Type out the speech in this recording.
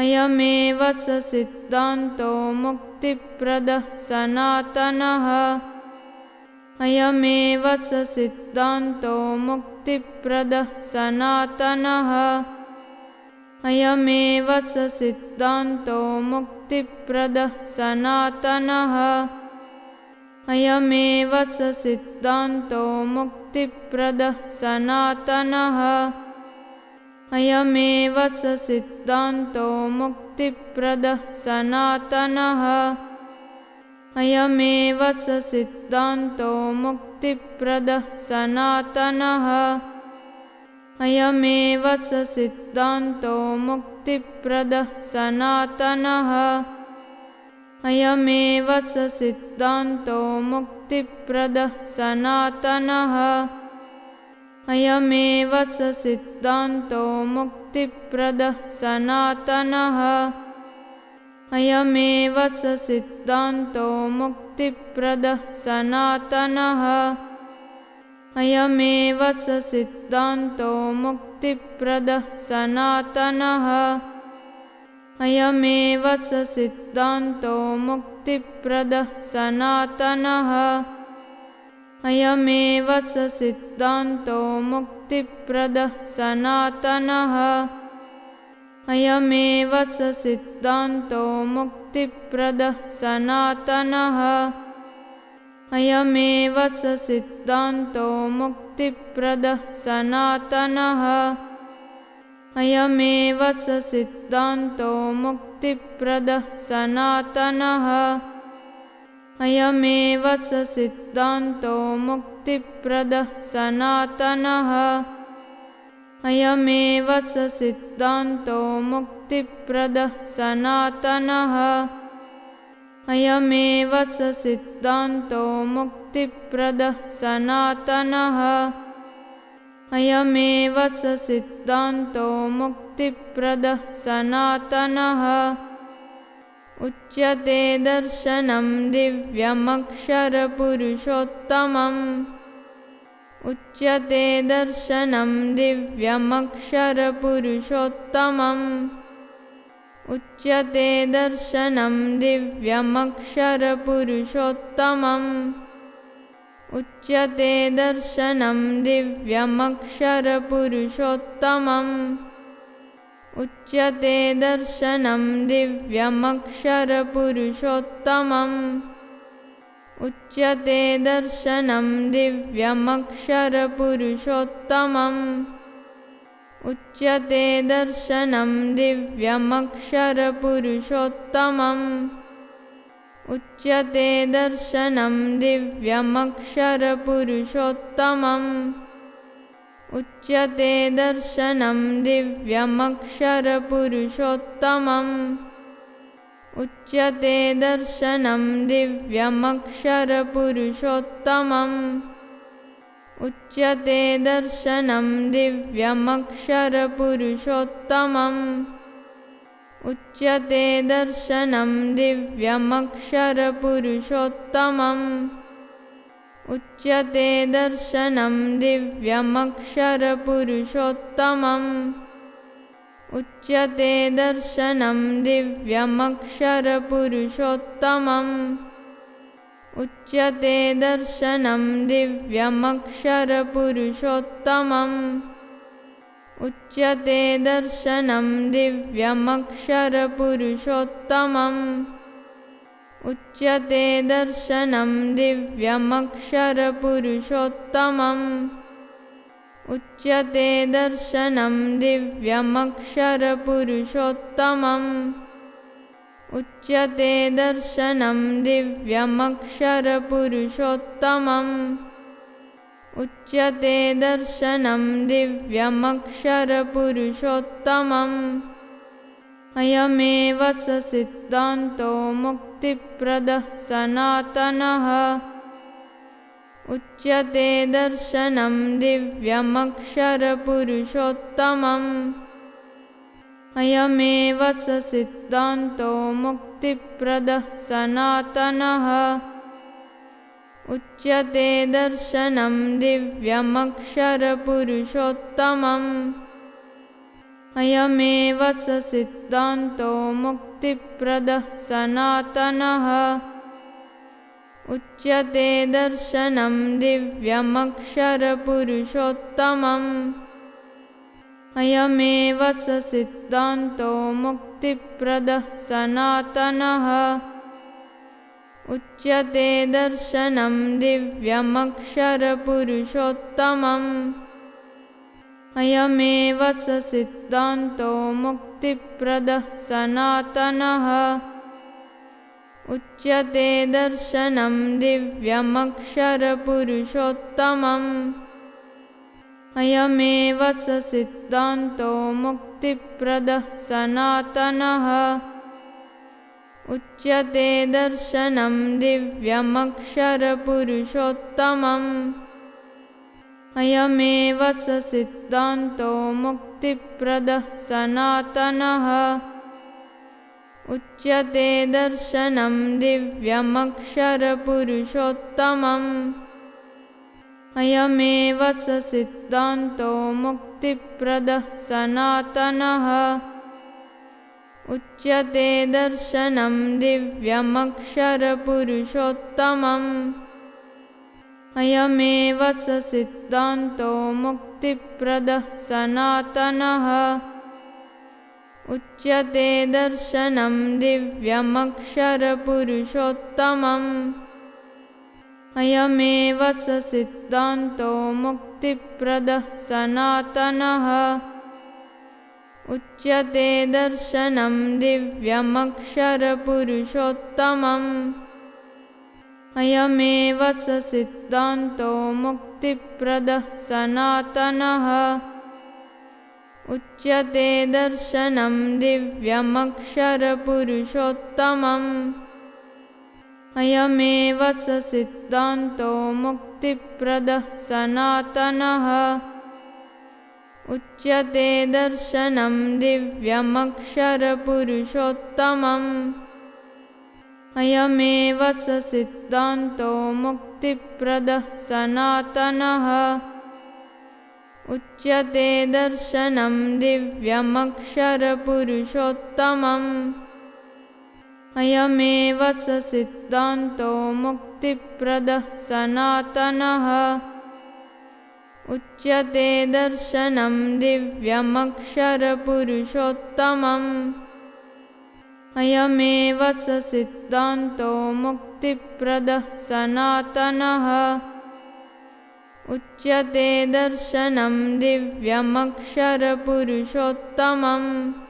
अयमेव स सिद्धान्तो मुक्तिप्रदः सनातनः। अयमेव स सिद्धान्तो मुक्तिप्रदः सनातनः। अयमेव स सिद्धान्तो मुक्तिप्रदः सनातनः। अयमेव स सिद्धान्तो मुक्तिप्रदः सनातनः अयमेव स सिद्धान्तो मुक्तिप्रदः सनातनः। अयमेव स सिद्धान्तो मुक्तिप्रदः सनातनः। अयमेव स सिद्धान्तो मुक्तिप्रदः सनातनः। अयमेव स सिद्धान्तो मुक्तिप्रदः सनातनः अयमेव स सिद्धान्तो मुक्तिप्रदः सनातनः। अयमेव स सिद्धान्तो मुक्तिप्रदः सनातनः। अयमेव स सिद्धान्तो मुक्तिप्रदः सनातनः। अयमेव स सिद्धान्तो मुक्तिप्रदः सनातनः अयमेव स सिद्धान्तो मुक्तिप्रदः सनातनः। अयमेव स सिद्धान्तो मुक्तिप्रदः सनातनः। अयमेव स सिद्धान्तो मुक्तिप्रदः सनातनः। अयमेव स सिद्धान्तो मुक्तिप्रदः सनातनः अयमेव स सिद्धान्तो मुक्तिप्रदः सनातनः। अयमेव स सिद्धान्तो मुक्तिप्रदः सनातनः। अयमेव स सिद्धान्तो मुक्तिप्रदः सनातनः। अयमेव स सिद्धान्तो मुक्तिप्रदः सनातनः उच्यते दर्शनं दिव्यमक्षरपुरुषोत्तमम्। उच्यते दर्शनं दिव्यमक्षरपुरुषोत्तमम्। उच्यते दर्शनं दिव्यमक्षरपुरुषोत्तमम्। उच्यते दर्शनं दिव्यमक्षरपुरुषोत्तमम् उच्यते दर्शनं दिव्यमक्षरपुरुषोत्तमम्। उच्यते दर्शनं दिव्यमक्षरपुरुषोत्तमम्। उच्यते दर्शनं दिव्यमक्षरपुरुषोत्तमम्। उच्यते दर्शनं दिव्यमक्षरपुरुषोत्तमम् उच्यते दर्शनं दिव्यमक्षरपुरुषोत्तमम्। उच्यते दर्शनं दिव्यमक्षरपुरुषोत्तमम्। उच्यते दर्शनं दिव्यमक्षरपुरुषोत्तमम्। उच्यते दर्शनं दिव्यमक्षरपुरुषोत्तमम् उच्यते दर्शनं दिव्यमक्षरपुरुषोत्तमम्। उच्यते दर्शनं दिव्यमक्षरपुरुषोत्तमम्। उच्यते दर्शनं दिव्यमक्षरपुरुषोत्तमम्। उच्यते दर्शनं दिव्यमक्षरपुरुषोत्तमम् उच्यते दर्शनं दिव्यमक्षरपुरुषोत्तमम्। उच्यते दर्शनं दिव्यमक्षरपुरुषोत्तमम्। उच्यते दर्शनं दिव्यमक्षरपुरुषोत्तमम्। उच्यते दर्शनं दिव्यमक्षरपुरुषोत्तमम् अयमेव स सिद्धान्तो मुक्तिप्रदः सनातनः। उच्यते दर्शनं दिव्यमक्षरपुरुषोत्तमम्। अयमेव स सिद्धान्तो मुक्तिप्रदः सनातनः। उच्यते दर्शनं दिव्यमक्षरपुरुषोत्तमम् अयमेव स सिद्धान्तो मुक्तिप्रदः सनातनः। उच्यते दर्शनं दिव्यमक्षरपुरुषोत्तमम्। अयमेव स सिद्धान्तो मुक्तिप्रदः सनातनः। उच्यते दर्शनं दिव्यमक्षरपुरुषोत्तमम् अयमेव स सिद्धान्तो मुक्तिप्रदः सनातनः। उच्यते दर्शनं दिव्यमक्षरपुरुषोत्तमम्। अयमेव स सिद्धान्तो मुक्तिप्रदः सनातनः। उच्यते दर्शनं दिव्यमक्षरपुरुषोत्तमम् अयमेव स सिद्धान्तो मुक्तिप्रदः सनातनः। उच्यते दर्शनं दिव्यमक्षरपुरुषोत्तमम्। अयमेव स सिद्धान्तो मुक्तिप्रदः सनातनः। उच्यते दर्शनं दिव्यमक्षरपुरुषोत्तमम् अयमेव स सिद्धान्तो मुक्तिप्रदः सनातनः। उच्यते दर्शनं दिव्यमक्षरपुरुषोत्तमम्। अयमेव स सिद्धान्तो मुक्तिप्रदः सनातनः। उच्यते दर्शनं दिव्यमक्षरपुरुषोत्तमम् अयमेव स सिद्धान्तो मुक्तिप्रदः सनातनः। उच्यते दर्शनं दिव्यमक्षरपुरुषोत्तमम्। अयमेव स सिद्धान्तो मुक्तिप्रदः सनातनः। उच्यते दर्शनं दिव्यमक्षरपुरुषोत्तमम् अयमेव स सिद्धान्तो मुक्तिप्रदः सनातनः। उच्यते दर्शनं दिव्यमक्षरपुरुषोत्तमम्। अयमेव स सिद्धान्तो मुक्तिप्रदः सनातनः। उच्यते दर्शनं दिव्यमक्षरपुरुषोत्तमम् अयमेव स सिद्धान्तो मुक्तिप्रदः सनातनः। उच्यते दर्शनं दिव्यमक्षरपुरुषोत्तमम्